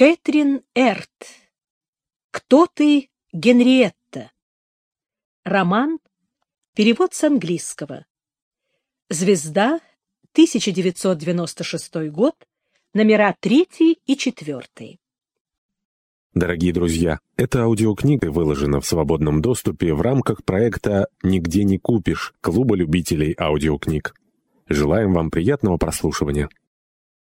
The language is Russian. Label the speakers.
Speaker 1: Кэтрин Эрт. Кто ты, Генриетта? Роман. Перевод с английского. Звезда. 1996 год. Номера 3 и 4.
Speaker 2: Дорогие друзья, эта аудиокнига выложена в свободном доступе в рамках проекта «Нигде не купишь» Клуба любителей аудиокниг. Желаем вам приятного прослушивания.